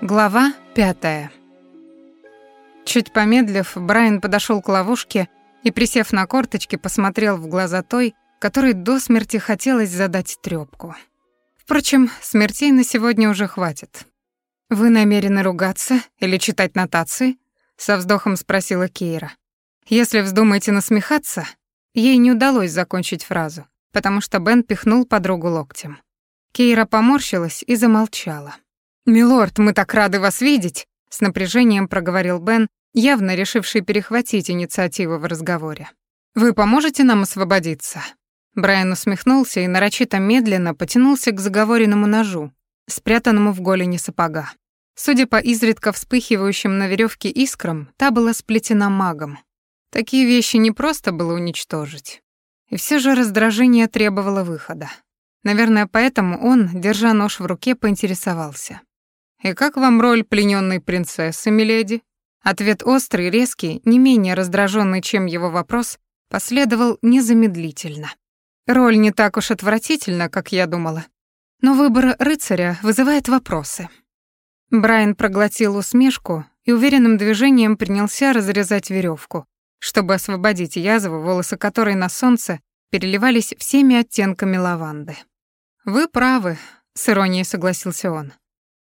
Глава пятая. Чуть помедлив, Брайан подошел к ловушке и, присев на корточки, посмотрел в глаза той, которой до смерти хотелось задать трёпку. Впрочем, смертей на сегодня уже хватит. «Вы намерены ругаться или читать нотации?» — со вздохом спросила Кейра. «Если вздумаете насмехаться...» Ей не удалось закончить фразу, потому что Бен пихнул подругу локтем. Кейра поморщилась и замолчала. «Милорд, мы так рады вас видеть!» — с напряжением проговорил Бен, явно решивший перехватить инициативу в разговоре. «Вы поможете нам освободиться?» Брайан усмехнулся и нарочито медленно потянулся к заговоренному ножу, спрятанному в голени сапога. Судя по изредка вспыхивающим на веревке искрам, та была сплетена магом. Такие вещи не просто было уничтожить. И все же раздражение требовало выхода. Наверное, поэтому он, держа нож в руке, поинтересовался. «И как вам роль плененной принцессы, миледи?» Ответ острый, резкий, не менее раздраженный, чем его вопрос, последовал незамедлительно. Роль не так уж отвратительна, как я думала. Но выбор рыцаря вызывает вопросы. Брайан проглотил усмешку и уверенным движением принялся разрезать веревку, чтобы освободить язву, волосы которой на солнце переливались всеми оттенками лаванды. «Вы правы», — с иронией согласился он.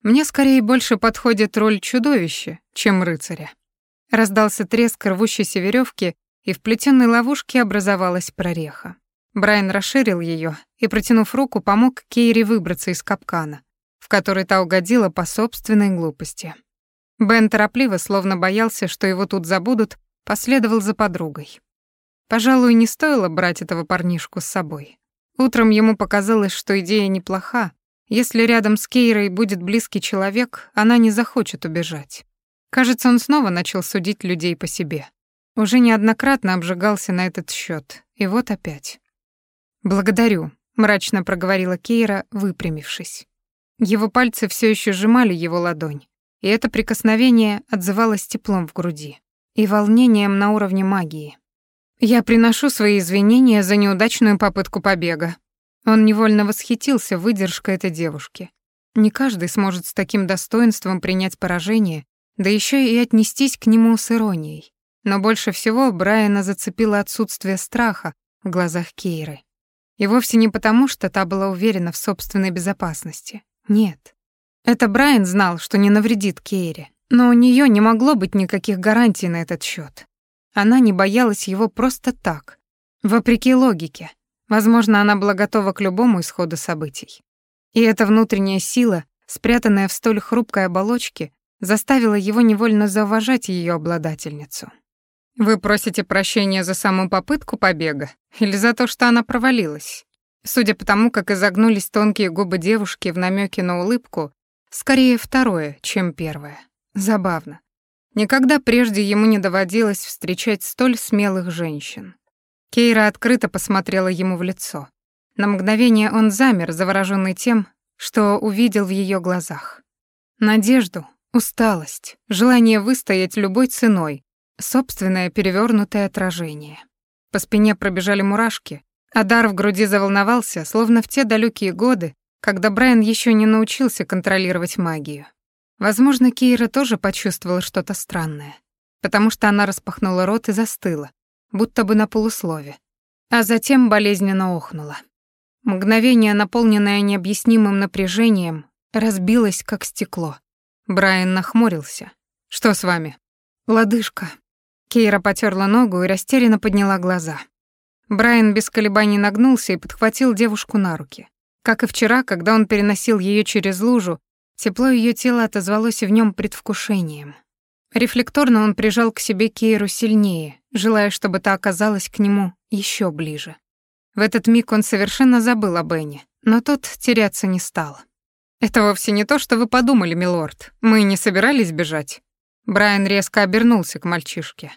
Мне скорее больше подходит роль чудовища, чем рыцаря. Раздался треск рвущейся веревки, и в плетённой ловушке образовалась прореха. Брайан расширил ее и, протянув руку, помог Кейри выбраться из капкана, в который та угодила по собственной глупости. Бен торопливо, словно боялся, что его тут забудут, последовал за подругой. Пожалуй, не стоило брать этого парнишку с собой. Утром ему показалось, что идея неплоха, если рядом с Кейрой будет близкий человек, она не захочет убежать. Кажется, он снова начал судить людей по себе. Уже неоднократно обжигался на этот счет, и вот опять. «Благодарю», — мрачно проговорила Кейра, выпрямившись. Его пальцы все еще сжимали его ладонь, и это прикосновение отзывалось теплом в груди и волнением на уровне магии. «Я приношу свои извинения за неудачную попытку побега», он невольно восхитился выдержкой этой девушки. Не каждый сможет с таким достоинством принять поражение, да еще и отнестись к нему с иронией. Но больше всего Брайана зацепило отсутствие страха в глазах Кейры. И вовсе не потому, что та была уверена в собственной безопасности. Нет. Это Брайан знал, что не навредит Кейре, но у нее не могло быть никаких гарантий на этот счет. Она не боялась его просто так, вопреки логике, Возможно, она была готова к любому исходу событий. И эта внутренняя сила, спрятанная в столь хрупкой оболочке, заставила его невольно зауважать ее обладательницу. «Вы просите прощения за саму попытку побега или за то, что она провалилась?» Судя по тому, как изогнулись тонкие губы девушки в намеке на улыбку, скорее второе, чем первое. Забавно. Никогда прежде ему не доводилось встречать столь смелых женщин. Кейра открыто посмотрела ему в лицо. На мгновение он замер, завороженный тем, что увидел в ее глазах. Надежду, усталость, желание выстоять любой ценой, собственное перевернутое отражение. По спине пробежали мурашки, а дар в груди заволновался, словно в те далекие годы, когда Брайан еще не научился контролировать магию. Возможно, Кейра тоже почувствовала что-то странное, потому что она распахнула рот и застыла, будто бы на полуслове, а затем болезненно охнула. Мгновение, наполненное необъяснимым напряжением, разбилось, как стекло. Брайан нахмурился. «Что с вами?» «Лодыжка». Кейра потерла ногу и растерянно подняла глаза. Брайан без колебаний нагнулся и подхватил девушку на руки. Как и вчера, когда он переносил ее через лужу, тепло ее тела отозвалось в нем предвкушением. Рефлекторно он прижал к себе Кейру сильнее, желая, чтобы та оказалась к нему еще ближе. В этот миг он совершенно забыл о Бенни, но тот теряться не стал. «Это вовсе не то, что вы подумали, милорд. Мы не собирались бежать». Брайан резко обернулся к мальчишке.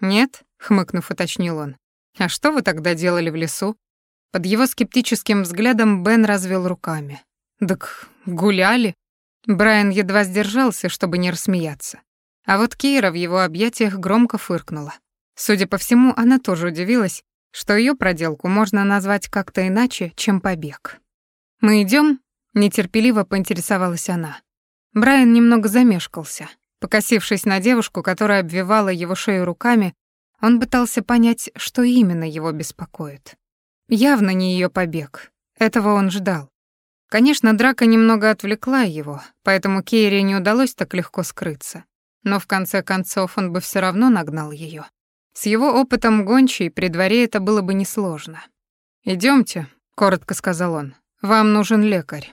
«Нет?» — хмыкнув, уточнил он. «А что вы тогда делали в лесу?» Под его скептическим взглядом Бен развел руками. «Так гуляли?» Брайан едва сдержался, чтобы не рассмеяться. А вот Кира в его объятиях громко фыркнула. Судя по всему, она тоже удивилась, что ее проделку можно назвать как-то иначе, чем побег. «Мы идем? нетерпеливо поинтересовалась она. Брайан немного замешкался. Покосившись на девушку, которая обвивала его шею руками, он пытался понять, что именно его беспокоит. Явно не ее побег. Этого он ждал. Конечно, драка немного отвлекла его, поэтому Кейре не удалось так легко скрыться. Но в конце концов он бы все равно нагнал ее. С его опытом гончей при дворе это было бы несложно. Идемте, коротко сказал он. Вам нужен лекарь.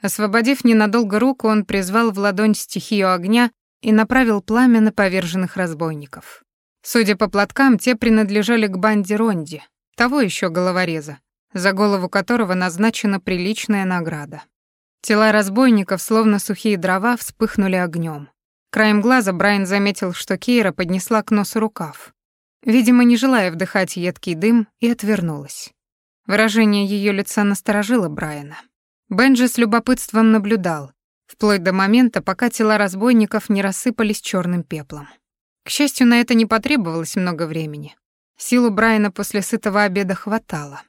Освободив ненадолго руку, он призвал в ладонь стихию огня и направил пламя на поверженных разбойников. Судя по платкам, те принадлежали к банде Ронди, того еще головореза, за голову которого назначена приличная награда. Тела разбойников, словно сухие дрова, вспыхнули огнем. Краем глаза Брайан заметил, что Кейра поднесла к носу рукав. Видимо, не желая вдыхать едкий дым, и отвернулась. Выражение ее лица насторожило Брайана. Бенджи с любопытством наблюдал, вплоть до момента, пока тела разбойников не рассыпались черным пеплом. К счастью, на это не потребовалось много времени. Силу Брайана после сытого обеда хватало.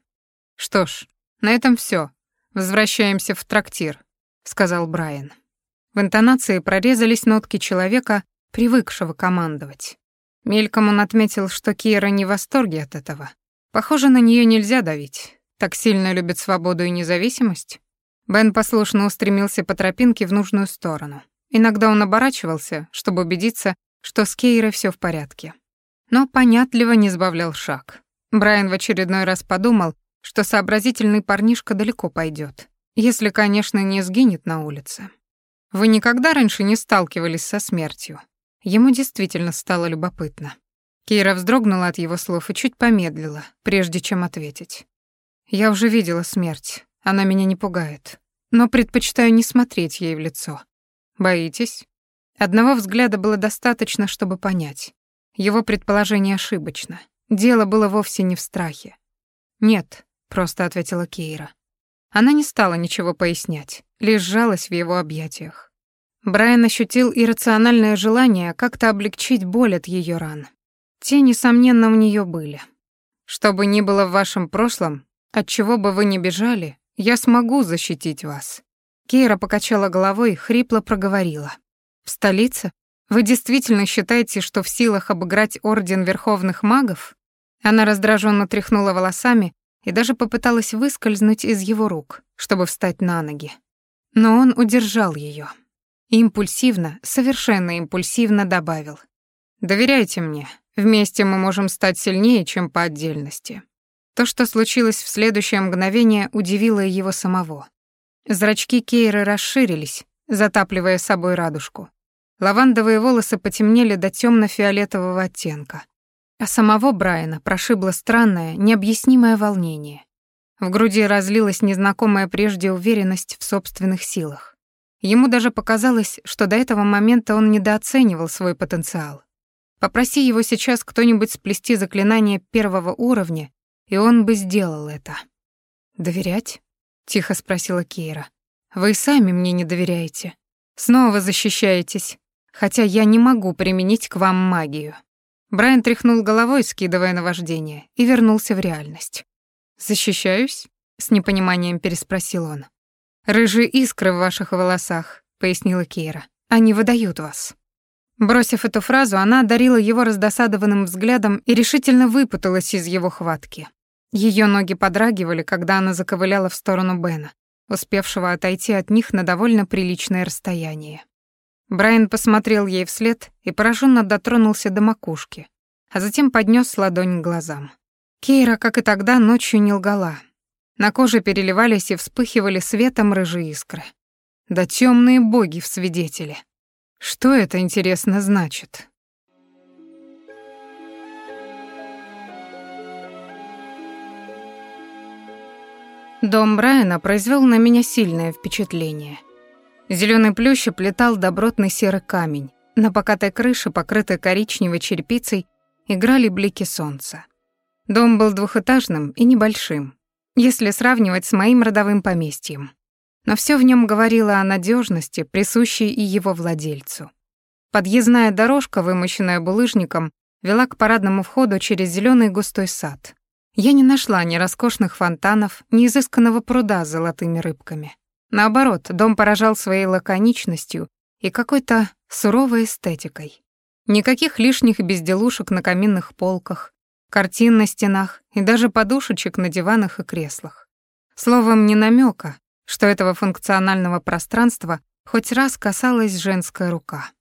«Что ж, на этом все. Возвращаемся в трактир», — сказал Брайан. В интонации прорезались нотки человека, привыкшего командовать. Мельком он отметил, что Кира не в восторге от этого. Похоже, на нее нельзя давить. Так сильно любит свободу и независимость. Бен послушно устремился по тропинке в нужную сторону. Иногда он оборачивался, чтобы убедиться, что с Кейрой все в порядке. Но понятливо не сбавлял шаг. Брайан в очередной раз подумал, что сообразительный парнишка далеко пойдет, если, конечно, не сгинет на улице. Вы никогда раньше не сталкивались со смертью? Ему действительно стало любопытно. Кира вздрогнула от его слов и чуть помедлила, прежде чем ответить. Я уже видела смерть. Она меня не пугает, но предпочитаю не смотреть ей в лицо. Боитесь? Одного взгляда было достаточно, чтобы понять. Его предположение ошибочно. Дело было вовсе не в страхе. «Нет», — просто ответила Кейра. Она не стала ничего пояснять, лишь сжалась в его объятиях. Брайан ощутил иррациональное желание как-то облегчить боль от ее ран. Те, несомненно, у нее были. Что бы ни было в вашем прошлом, от чего бы вы ни бежали, я смогу защитить вас. Кейра покачала головой хрипло проговорила. В столице? Вы действительно считаете, что в силах обыграть Орден Верховных Магов? Она раздраженно тряхнула волосами и даже попыталась выскользнуть из его рук, чтобы встать на ноги. Но он удержал ее. Импульсивно, совершенно импульсивно добавил. «Доверяйте мне, вместе мы можем стать сильнее, чем по отдельности». То, что случилось в следующее мгновение, удивило его самого. Зрачки Кейры расширились, затапливая собой радужку. Лавандовые волосы потемнели до темно-фиолетового оттенка. А самого Брайана прошибло странное, необъяснимое волнение. В груди разлилась незнакомая прежде уверенность в собственных силах. Ему даже показалось, что до этого момента он недооценивал свой потенциал. Попроси его сейчас кто-нибудь сплести заклинание первого уровня, и он бы сделал это. «Доверять?» — тихо спросила Кейра. «Вы сами мне не доверяете. Снова защищаетесь хотя я не могу применить к вам магию». Брайан тряхнул головой, скидывая наваждение, и вернулся в реальность. «Защищаюсь?» — с непониманием переспросил он. «Рыжие искры в ваших волосах», — пояснила Кейра. «Они выдают вас». Бросив эту фразу, она одарила его раздосадованным взглядом и решительно выпуталась из его хватки. Ее ноги подрагивали, когда она заковыляла в сторону Бена, успевшего отойти от них на довольно приличное расстояние. Брайан посмотрел ей вслед и пораженно дотронулся до макушки, а затем поднес ладонь к глазам. Кейра, как и тогда, ночью не лгала. На коже переливались и вспыхивали светом рыжие искры. Да темные боги в свидетели. Что это, интересно, значит? Дом Брайана произвел на меня сильное впечатление. Зеленый плющ оплетал добротный серый камень. На покатой крыше, покрытой коричневой черепицей, играли блики солнца. Дом был двухэтажным и небольшим, если сравнивать с моим родовым поместьем. Но все в нем говорило о надежности, присущей и его владельцу. Подъездная дорожка, вымощенная булыжником, вела к парадному входу через зеленый густой сад. Я не нашла ни роскошных фонтанов, ни изысканного пруда с золотыми рыбками. Наоборот, дом поражал своей лаконичностью и какой-то суровой эстетикой. Никаких лишних безделушек на каминных полках, картин на стенах и даже подушечек на диванах и креслах. Словом, не намека, что этого функционального пространства хоть раз касалась женская рука.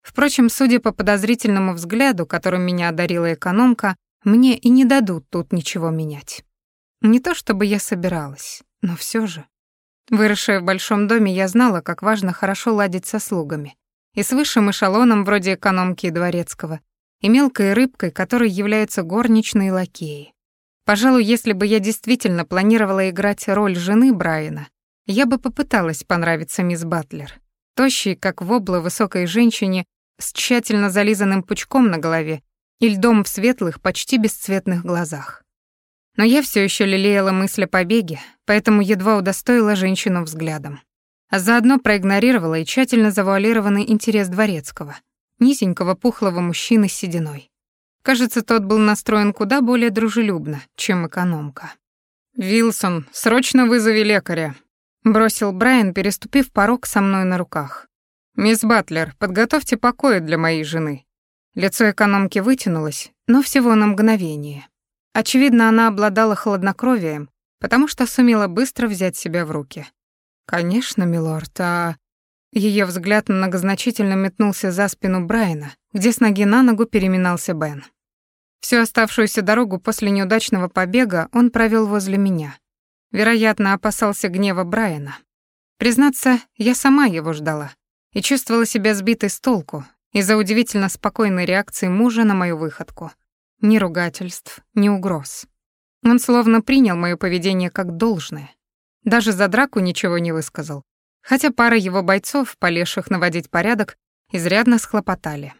Впрочем, судя по подозрительному взгляду, которым меня одарила экономка, мне и не дадут тут ничего менять. Не то чтобы я собиралась, но все же. Выросшая в большом доме, я знала, как важно хорошо ладить со слугами. И с высшим эшелоном, вроде экономки и дворецкого, и мелкой рыбкой, которой являются горничные лакеи. Пожалуй, если бы я действительно планировала играть роль жены Брайана, я бы попыталась понравиться мисс Батлер. Тощей, как вобла высокой женщине, с тщательно зализанным пучком на голове и льдом в светлых, почти бесцветных глазах. Но я все еще лелеяла мысль о побеге, поэтому едва удостоила женщину взглядом. А заодно проигнорировала и тщательно завуалированный интерес дворецкого, низенького пухлого мужчины с сединой. Кажется, тот был настроен куда более дружелюбно, чем экономка. «Вилсон, срочно вызови лекаря», — бросил Брайан, переступив порог со мной на руках. «Мисс Батлер, подготовьте покои для моей жены». Лицо экономки вытянулось, но всего на мгновение. Очевидно, она обладала хладнокровием, потому что сумела быстро взять себя в руки. «Конечно, милорд, а...» Ее взгляд многозначительно метнулся за спину Брайана, где с ноги на ногу переминался Бен. Всю оставшуюся дорогу после неудачного побега он провел возле меня. Вероятно, опасался гнева Брайана. Признаться, я сама его ждала и чувствовала себя сбитой с толку из-за удивительно спокойной реакции мужа на мою выходку. Ни ругательств, ни угроз. Он словно принял моё поведение как должное. Даже за драку ничего не высказал. Хотя пара его бойцов, полезших наводить порядок, изрядно схлопотали.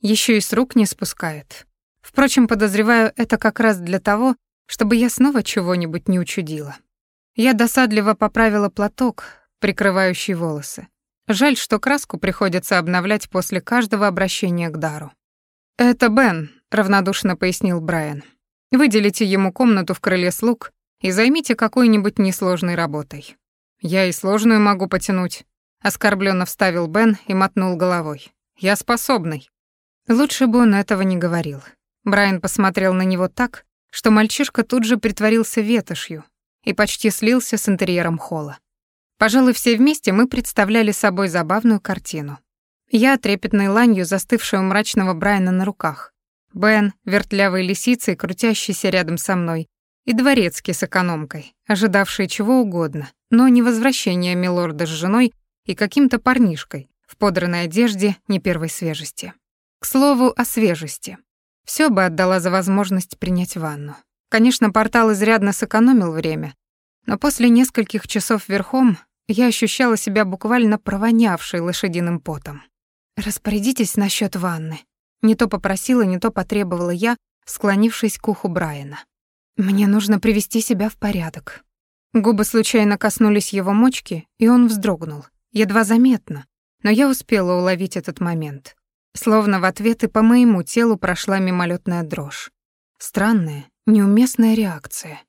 Ещё и с рук не спускают. Впрочем, подозреваю, это как раз для того, чтобы я снова чего-нибудь не учудила. Я досадливо поправила платок, прикрывающий волосы. Жаль, что краску приходится обновлять после каждого обращения к дару. «Это Бен», — равнодушно пояснил Брайан. «Выделите ему комнату в крыле слуг и займите какой-нибудь несложной работой». «Я и сложную могу потянуть», — оскорбленно вставил Бен и мотнул головой. «Я способный». Лучше бы он этого не говорил. Брайан посмотрел на него так, что мальчишка тут же притворился ветошью и почти слился с интерьером холла. Пожалуй, все вместе мы представляли собой забавную картину. Я трепетной ланью, застывшую мрачного Брайана на руках. Бен, вертлявой лисицей, крутящийся рядом со мной, и дворецкий с экономкой, ожидавший чего угодно, но не возвращения милорда с женой и каким-то парнишкой в подранной одежде не первой свежести. К слову о свежести. Все бы отдала за возможность принять ванну. Конечно, портал изрядно сэкономил время, но после нескольких часов верхом я ощущала себя буквально провонявшей лошадиным потом. «Распорядитесь насчет ванны». Не то попросила, не то потребовала я, склонившись к уху Брайана. «Мне нужно привести себя в порядок». Губы случайно коснулись его мочки, и он вздрогнул. Едва заметно, но я успела уловить этот момент. Словно в ответ и по моему телу прошла мимолетная дрожь. Странная, неуместная реакция.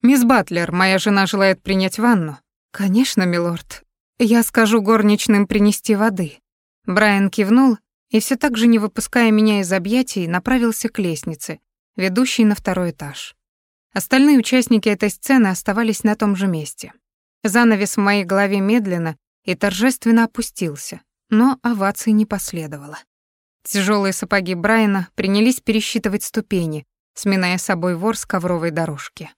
«Мисс Батлер, моя жена желает принять ванну», «Конечно, милорд. Я скажу горничным принести воды». Брайан кивнул и все так же, не выпуская меня из объятий, направился к лестнице, ведущей на второй этаж. Остальные участники этой сцены оставались на том же месте. Занавес в моей голове медленно и торжественно опустился, но овации не последовало. Тяжелые сапоги Брайана принялись пересчитывать ступени, сминая собой вор с ковровой дорожки.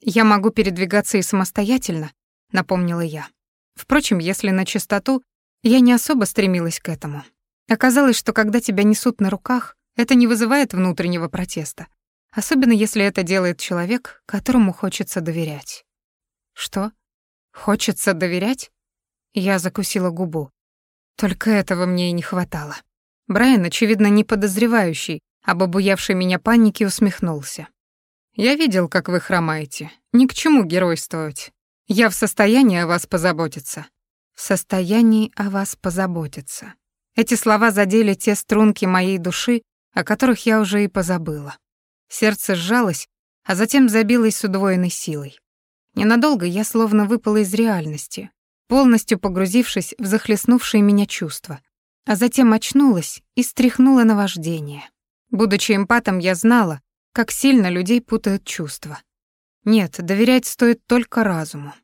Я могу передвигаться и самостоятельно, напомнила я. Впрочем, если на чистоту, я не особо стремилась к этому. Оказалось, что когда тебя несут на руках, это не вызывает внутреннего протеста, особенно если это делает человек, которому хочется доверять. Что? Хочется доверять? Я закусила губу. Только этого мне и не хватало. Брайан, очевидно, не подозревающий об обуявшей меня панике, усмехнулся. «Я видел, как вы хромаете. Ни к чему геройствовать. Я в состоянии о вас позаботиться. В состоянии о вас позаботиться. Эти слова задели те струнки моей души, о которых я уже и позабыла. Сердце сжалось, а затем забилось с удвоенной силой. Ненадолго я словно выпала из реальности, полностью погрузившись в захлестнувшие меня чувства, а затем очнулась и стряхнула на вождение. Будучи эмпатом, я знала, как сильно людей путают чувства. Нет, доверять стоит только разуму.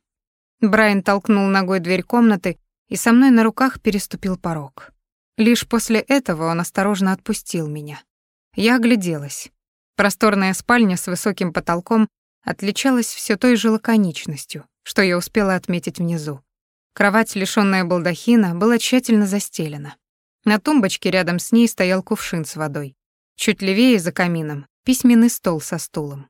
Брайан толкнул ногой дверь комнаты и со мной на руках переступил порог. Лишь после этого он осторожно отпустил меня. Я огляделась. Просторная спальня с высоким потолком отличалась все той же лаконичностью, что я успела отметить внизу. Кровать, лишённая балдахина, была тщательно застелена. На тумбочке рядом с ней стоял кувшин с водой. Чуть левее за камином письменный стол со стулом.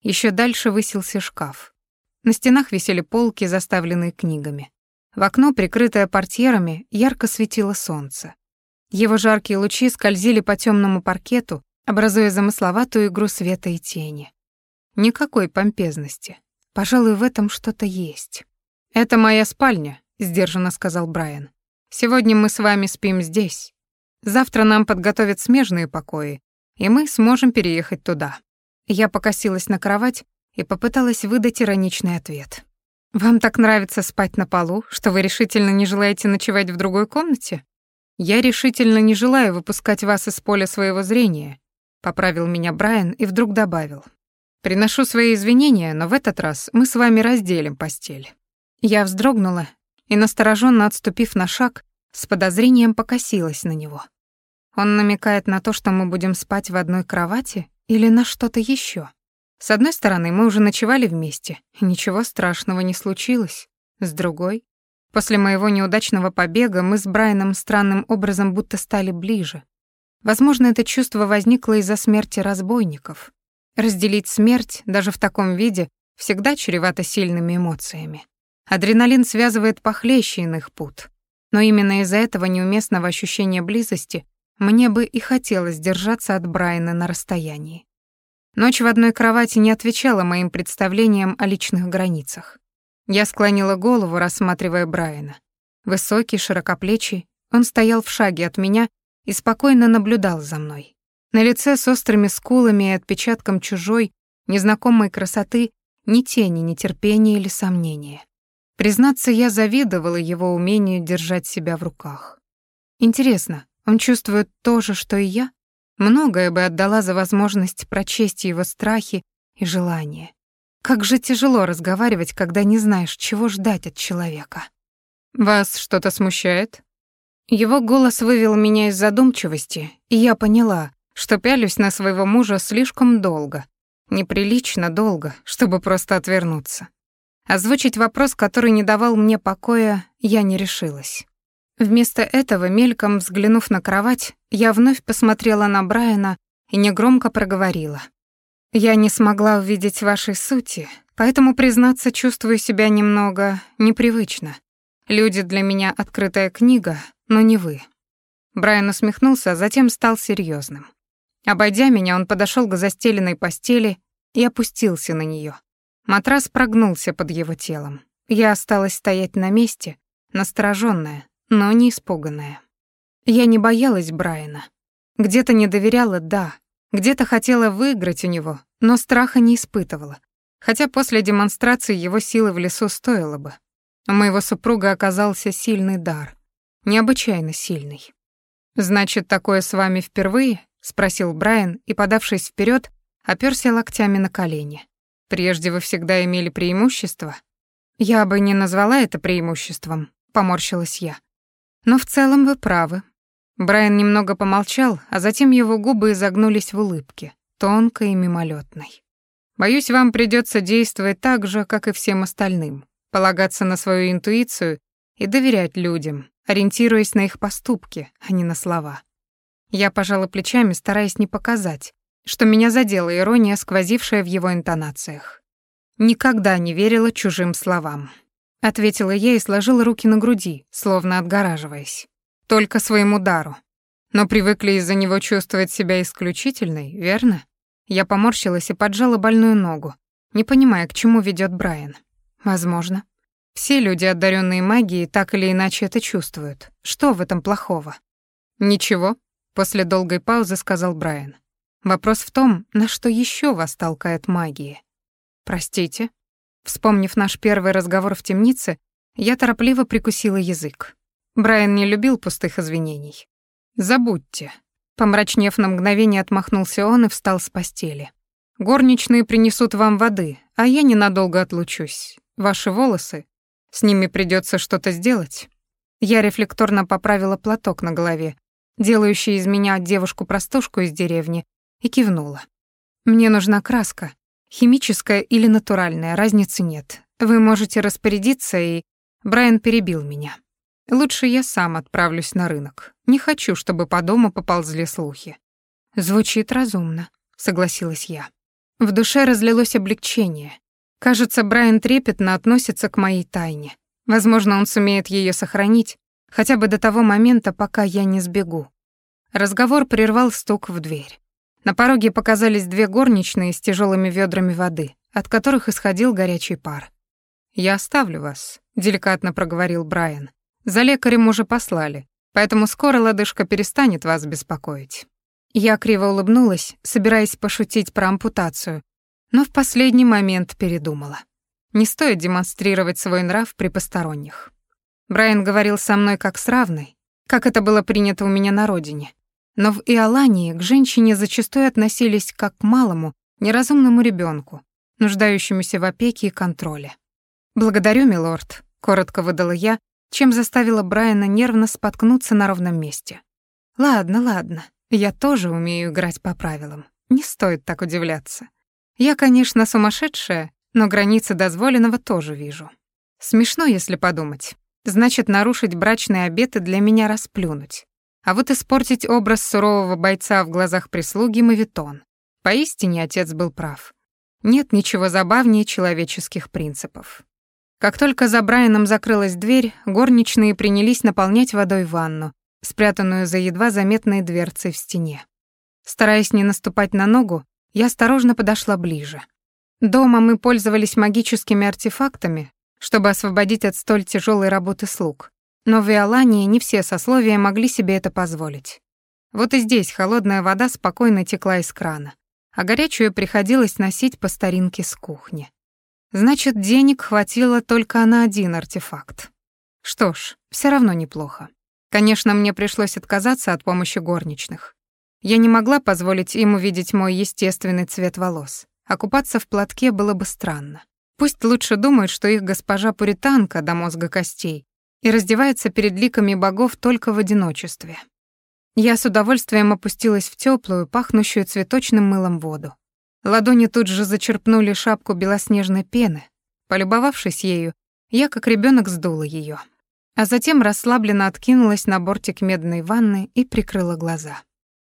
Еще дальше высился шкаф. На стенах висели полки, заставленные книгами. В окно, прикрытое портьерами, ярко светило солнце. Его жаркие лучи скользили по темному паркету, образуя замысловатую игру света и тени. Никакой помпезности. Пожалуй, в этом что-то есть. «Это моя спальня», — сдержанно сказал Брайан. «Сегодня мы с вами спим здесь. Завтра нам подготовят смежные покои, и мы сможем переехать туда». Я покосилась на кровать и попыталась выдать ироничный ответ. «Вам так нравится спать на полу, что вы решительно не желаете ночевать в другой комнате?» «Я решительно не желаю выпускать вас из поля своего зрения», — поправил меня Брайан и вдруг добавил. «Приношу свои извинения, но в этот раз мы с вами разделим постель». Я вздрогнула и, настороженно отступив на шаг, с подозрением покосилась на него. Он намекает на то, что мы будем спать в одной кровати или на что-то еще. С одной стороны, мы уже ночевали вместе, и ничего страшного не случилось. С другой, После моего неудачного побега мы с Брайаном странным образом будто стали ближе. Возможно, это чувство возникло из-за смерти разбойников. Разделить смерть, даже в таком виде, всегда чревато сильными эмоциями. Адреналин связывает похлеще иных пут. Но именно из-за этого неуместного ощущения близости мне бы и хотелось держаться от Брайана на расстоянии. Ночь в одной кровати не отвечала моим представлениям о личных границах. Я склонила голову, рассматривая Брайана. Высокий, широкоплечий, он стоял в шаге от меня и спокойно наблюдал за мной. На лице с острыми скулами и отпечатком чужой, незнакомой красоты ни тени нетерпения или сомнения. Признаться, я завидовала его умению держать себя в руках. Интересно, он чувствует то же, что и я? Многое бы отдала за возможность прочесть его страхи и желания. Как же тяжело разговаривать, когда не знаешь, чего ждать от человека. «Вас что-то смущает?» Его голос вывел меня из задумчивости, и я поняла, что пялюсь на своего мужа слишком долго, неприлично долго, чтобы просто отвернуться. Озвучить вопрос, который не давал мне покоя, я не решилась. Вместо этого, мельком взглянув на кровать, я вновь посмотрела на Брайана и негромко проговорила. Я не смогла увидеть вашей сути, поэтому, признаться, чувствую себя немного непривычно. Люди для меня открытая книга, но не вы. Брайан усмехнулся, а затем стал серьезным. Обойдя меня, он подошел к застеленной постели и опустился на нее. Матрас прогнулся под его телом. Я осталась стоять на месте, настороженная, но не испуганная. Я не боялась Брайана. Где-то не доверяла, да, где-то хотела выиграть у него, но страха не испытывала. Хотя после демонстрации его силы в лесу стоило бы. У моего супруга оказался сильный дар. Необычайно сильный. «Значит, такое с вами впервые?» — спросил Брайан и, подавшись вперед, оперся локтями на колени. «Прежде вы всегда имели преимущество?» «Я бы не назвала это преимуществом», — поморщилась я. «Но в целом вы правы. Брайан немного помолчал, а затем его губы изогнулись в улыбке, тонкой и мимолетной. «Боюсь, вам придется действовать так же, как и всем остальным, полагаться на свою интуицию и доверять людям, ориентируясь на их поступки, а не на слова». Я пожала плечами, стараясь не показать, что меня задела ирония, сквозившая в его интонациях. «Никогда не верила чужим словам», — ответила я и сложила руки на груди, словно отгораживаясь только своему дару. Но привыкли из-за него чувствовать себя исключительной, верно? Я поморщилась и поджала больную ногу, не понимая, к чему ведет Брайан. Возможно. Все люди, одаренные магией, так или иначе это чувствуют. Что в этом плохого? Ничего, после долгой паузы сказал Брайан. Вопрос в том, на что еще вас толкает магия. Простите. Вспомнив наш первый разговор в темнице, Я торопливо прикусила язык. Брайан не любил пустых извинений. «Забудьте». Помрачнев на мгновение отмахнулся он и встал с постели. «Горничные принесут вам воды, а я ненадолго отлучусь. Ваши волосы, с ними придется что-то сделать». Я рефлекторно поправила платок на голове, делающий из меня девушку-простушку из деревни, и кивнула. «Мне нужна краска. Химическая или натуральная, разницы нет. Вы можете распорядиться и...» Брайан перебил меня. «Лучше я сам отправлюсь на рынок. Не хочу, чтобы по дому поползли слухи». «Звучит разумно», — согласилась я. В душе разлилось облегчение. Кажется, Брайан трепетно относится к моей тайне. Возможно, он сумеет ее сохранить, хотя бы до того момента, пока я не сбегу. Разговор прервал стук в дверь. На пороге показались две горничные с тяжелыми ведрами воды, от которых исходил горячий пар. «Я оставлю вас», — деликатно проговорил Брайан. «За лекарем уже послали, поэтому скоро лодыжка перестанет вас беспокоить». Я криво улыбнулась, собираясь пошутить про ампутацию, но в последний момент передумала. Не стоит демонстрировать свой нрав при посторонних. Брайан говорил со мной как с равной, как это было принято у меня на родине. Но в Иолании к женщине зачастую относились как к малому, неразумному ребенку, нуждающемуся в опеке и контроле. «Благодарю, милорд», — коротко выдала я, чем заставила Брайана нервно споткнуться на ровном месте. «Ладно, ладно, я тоже умею играть по правилам. Не стоит так удивляться. Я, конечно, сумасшедшая, но границы дозволенного тоже вижу. Смешно, если подумать. Значит, нарушить брачные обеты для меня расплюнуть. А вот испортить образ сурового бойца в глазах прислуги мавитон. Поистине отец был прав. Нет ничего забавнее человеческих принципов. Как только за Брайаном закрылась дверь, горничные принялись наполнять водой ванну, спрятанную за едва заметной дверцей в стене. Стараясь не наступать на ногу, я осторожно подошла ближе. Дома мы пользовались магическими артефактами, чтобы освободить от столь тяжелой работы слуг. Но в Иолании не все сословия могли себе это позволить. Вот и здесь холодная вода спокойно текла из крана, а горячую приходилось носить по старинке с кухни. Значит, денег хватило только на один артефакт. Что ж, все равно неплохо. Конечно, мне пришлось отказаться от помощи горничных. Я не могла позволить им увидеть мой естественный цвет волос, а купаться в платке было бы странно. Пусть лучше думают, что их госпожа пуританка до мозга костей, и раздевается перед ликами богов только в одиночестве. Я с удовольствием опустилась в теплую, пахнущую цветочным мылом воду. Ладони тут же зачерпнули шапку белоснежной пены. Полюбовавшись ею, я как ребенок сдула ее, а затем расслабленно откинулась на бортик медной ванны и прикрыла глаза.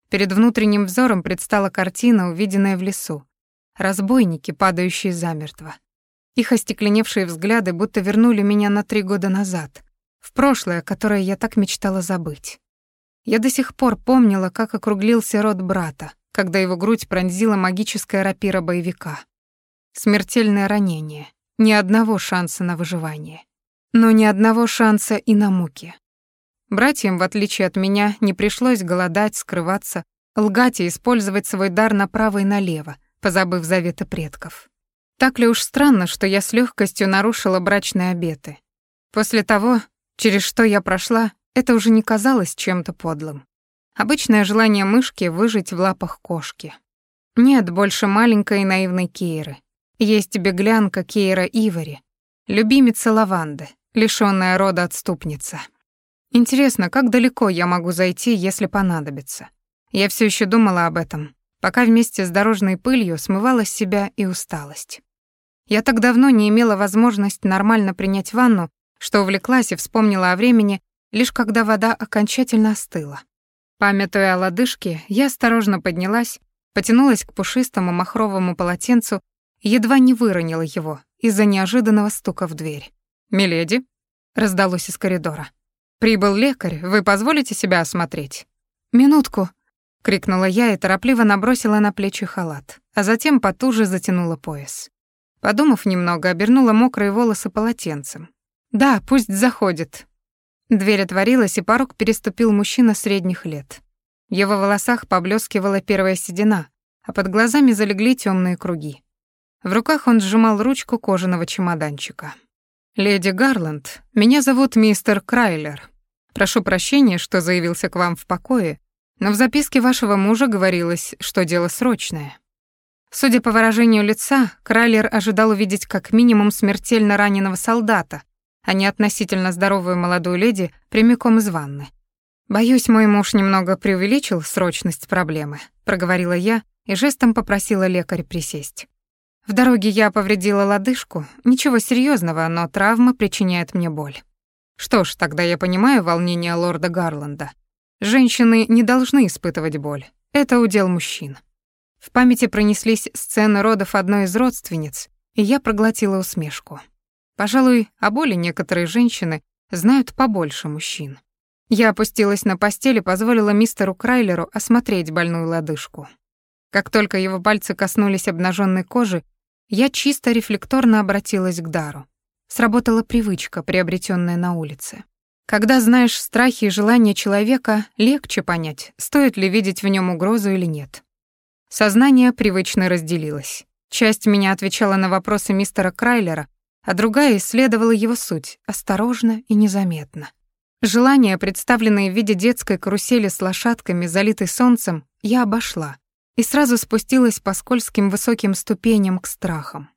Перед внутренним взором предстала картина, увиденная в лесу. Разбойники, падающие замертво. Их остекленевшие взгляды будто вернули меня на три года назад, в прошлое, которое я так мечтала забыть. Я до сих пор помнила, как округлился рот брата, когда его грудь пронзила магическая рапира боевика. Смертельное ранение, ни одного шанса на выживание. Но ни одного шанса и на муки. Братьям, в отличие от меня, не пришлось голодать, скрываться, лгать и использовать свой дар направо и налево, позабыв заветы предков. Так ли уж странно, что я с легкостью нарушила брачные обеты. После того, Через что я прошла, это уже не казалось чем-то подлым. Обычное желание мышки выжить в лапах кошки. Нет больше маленькой наивной Кейры. Есть беглянка Кейра Ивори, любимица лаванды, лишённая рода отступница. Интересно, как далеко я могу зайти, если понадобится? Я все еще думала об этом, пока вместе с дорожной пылью смывала с себя и усталость. Я так давно не имела возможность нормально принять ванну, что увлеклась и вспомнила о времени, лишь когда вода окончательно остыла. Памятуя о лодыжке, я осторожно поднялась, потянулась к пушистому махровому полотенцу и едва не выронила его из-за неожиданного стука в дверь. «Миледи?» — раздалось из коридора. «Прибыл лекарь, вы позволите себя осмотреть?» «Минутку», — крикнула я и торопливо набросила на плечи халат, а затем потуже затянула пояс. Подумав немного, обернула мокрые волосы полотенцем, «Да, пусть заходит». Дверь отворилась, и порог переступил мужчина средних лет. В его волосах поблескивала первая седина, а под глазами залегли темные круги. В руках он сжимал ручку кожаного чемоданчика. «Леди Гарланд, меня зовут мистер Крайлер. Прошу прощения, что заявился к вам в покое, но в записке вашего мужа говорилось, что дело срочное». Судя по выражению лица, Крайлер ожидал увидеть как минимум смертельно раненого солдата, а не относительно здоровую молодую леди прямиком из ванны. «Боюсь, мой муж немного преувеличил срочность проблемы», — проговорила я и жестом попросила лекаря присесть. В дороге я повредила лодыжку, ничего серьезного, но травма причиняет мне боль. Что ж, тогда я понимаю волнение лорда Гарланда. Женщины не должны испытывать боль. Это удел мужчин. В памяти пронеслись сцены родов одной из родственниц, и я проглотила усмешку. Пожалуй, о боли некоторые женщины знают побольше мужчин. Я опустилась на постель и позволила мистеру Крайлеру осмотреть больную лодыжку. Как только его пальцы коснулись обнаженной кожи, я чисто рефлекторно обратилась к Дару. Сработала привычка, приобретенная на улице. Когда знаешь страхи и желания человека, легче понять, стоит ли видеть в нем угрозу или нет. Сознание привычно разделилось. Часть меня отвечала на вопросы мистера Крайлера, а другая исследовала его суть, осторожно и незаметно. Желания, представленные в виде детской карусели с лошадками, залитой солнцем, я обошла и сразу спустилась по скользким высоким ступеням к страхам.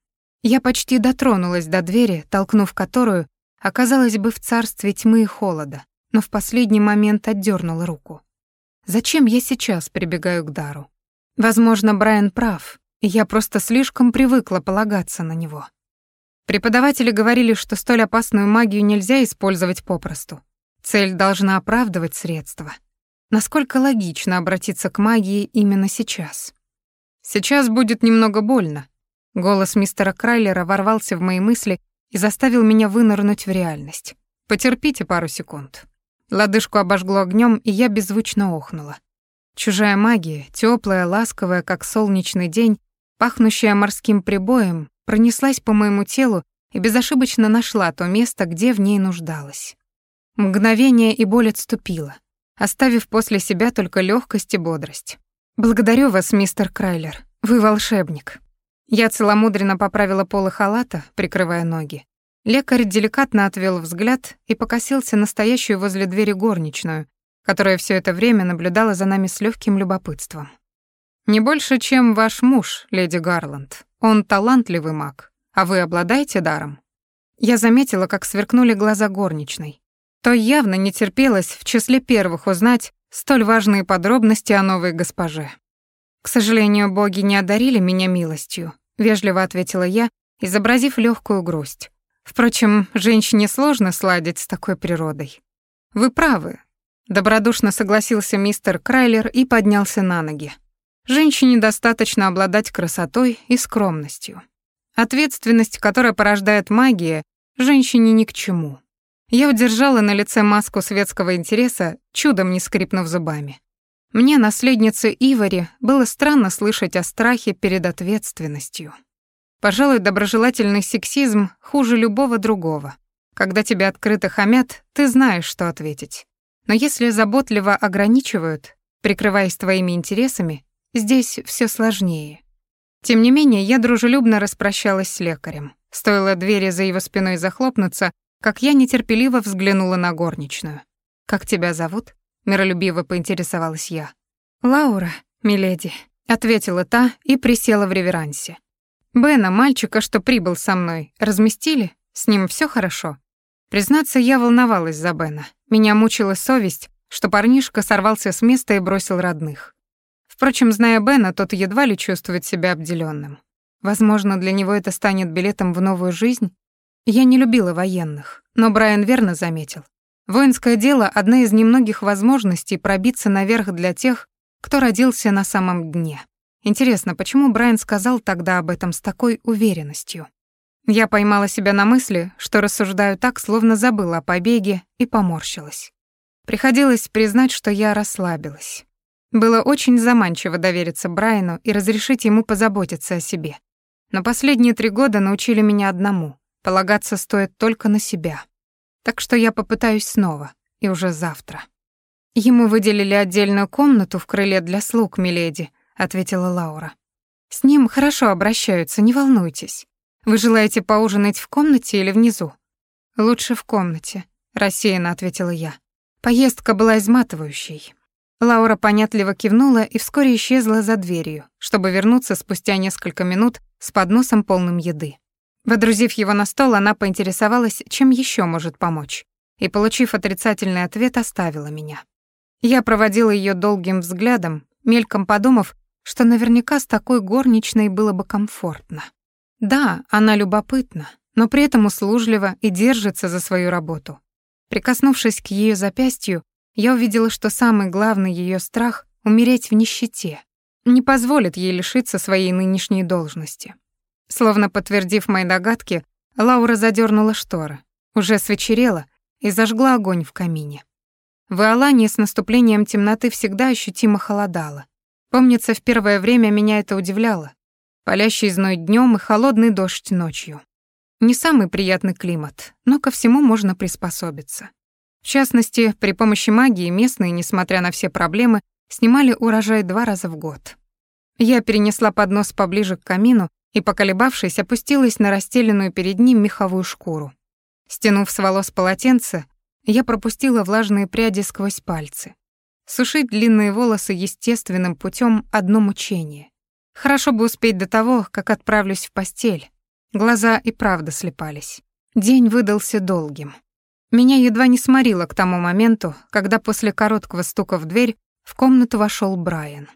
Я почти дотронулась до двери, толкнув которую, оказалась бы в царстве тьмы и холода, но в последний момент отдернула руку. Зачем я сейчас прибегаю к дару? Возможно, Брайан прав, и я просто слишком привыкла полагаться на него. Преподаватели говорили, что столь опасную магию нельзя использовать попросту. Цель должна оправдывать средства. Насколько логично обратиться к магии именно сейчас? Сейчас будет немного больно. Голос мистера Крайлера ворвался в мои мысли и заставил меня вынырнуть в реальность. Потерпите пару секунд. Лодыжку обожгло огнем, и я беззвучно охнула. Чужая магия, теплая, ласковая, как солнечный день, пахнущая морским прибоем, пронеслась по моему телу и безошибочно нашла то место, где в ней нуждалась. Мгновение и боль отступила, оставив после себя только легкость и бодрость. «Благодарю вас, мистер Крайлер. Вы волшебник». Я целомудренно поправила полы халата, прикрывая ноги. Лекарь деликатно отвел взгляд и покосился настоящую возле двери горничную, которая все это время наблюдала за нами с легким любопытством. «Не больше, чем ваш муж, леди Гарланд. Он талантливый маг, а вы обладаете даром?» Я заметила, как сверкнули глаза горничной. То явно не терпелось в числе первых узнать столь важные подробности о новой госпоже. «К сожалению, боги не одарили меня милостью», — вежливо ответила я, изобразив легкую грусть. Впрочем, женщине сложно сладить с такой природой. «Вы правы, Добродушно согласился мистер Крайлер и поднялся на ноги. Женщине достаточно обладать красотой и скромностью. Ответственность, которая порождает магия, женщине ни к чему. Я удержала на лице маску светского интереса, чудом не скрипнув зубами. Мне, наследнице Ивари, было странно слышать о страхе перед ответственностью. Пожалуй, доброжелательный сексизм хуже любого другого. Когда тебя открыто хамят, ты знаешь, что ответить. Но если заботливо ограничивают, прикрываясь твоими интересами, здесь все сложнее. Тем не менее, я дружелюбно распрощалась с лекарем. Стоило двери за его спиной захлопнуться, как я нетерпеливо взглянула на горничную. «Как тебя зовут?» — миролюбиво поинтересовалась я. «Лаура, миледи», — ответила та и присела в реверансе. «Бена, мальчика, что прибыл со мной, разместили? С ним все хорошо?» Признаться, я волновалась за Бена. Меня мучила совесть, что парнишка сорвался с места и бросил родных. Впрочем, зная Бена, тот едва ли чувствует себя обделенным. Возможно, для него это станет билетом в новую жизнь? Я не любила военных, но Брайан верно заметил. Воинское дело — одна из немногих возможностей пробиться наверх для тех, кто родился на самом дне. Интересно, почему Брайан сказал тогда об этом с такой уверенностью? Я поймала себя на мысли, что рассуждаю так, словно забыла о побеге, и поморщилась. Приходилось признать, что я расслабилась. Было очень заманчиво довериться Брайану и разрешить ему позаботиться о себе. Но последние три года научили меня одному — полагаться стоит только на себя. Так что я попытаюсь снова, и уже завтра. «Ему выделили отдельную комнату в крыле для слуг, миледи», — ответила Лаура. «С ним хорошо обращаются, не волнуйтесь. Вы желаете поужинать в комнате или внизу? «Лучше в комнате», — рассеянно ответила я. Поездка была изматывающей. Лаура понятливо кивнула и вскоре исчезла за дверью, чтобы вернуться спустя несколько минут с подносом полным еды. Водрузив его на стол, она поинтересовалась, чем еще может помочь, и, получив отрицательный ответ, оставила меня. Я проводила ее долгим взглядом, мельком подумав, что наверняка с такой горничной было бы комфортно. Да, она любопытна, но при этом услужлива и держится за свою работу. Прикоснувшись к ее запястью, я увидела, что самый главный ее страх — умереть в нищете, не позволит ей лишиться своей нынешней должности. Словно подтвердив мои догадки, Лаура задернула шторы, уже свечерела и зажгла огонь в камине. В Иолании с наступлением темноты всегда ощутимо холодало. Помнится, в первое время меня это удивляло. Палящий зной днем и холодный дождь ночью. Не самый приятный климат, но ко всему можно приспособиться. В частности, при помощи магии местные, несмотря на все проблемы, снимали урожай два раза в год. Я перенесла поднос поближе к камину и, поколебавшись, опустилась на расстеленную перед ним меховую шкуру. Стянув с волос полотенце, я пропустила влажные пряди сквозь пальцы. Сушить длинные волосы естественным путем одно мучение. Хорошо бы успеть до того, как отправлюсь в постель. Глаза и правда слепались. День выдался долгим. Меня едва не сморило к тому моменту, когда после короткого стука в дверь в комнату вошел Брайан.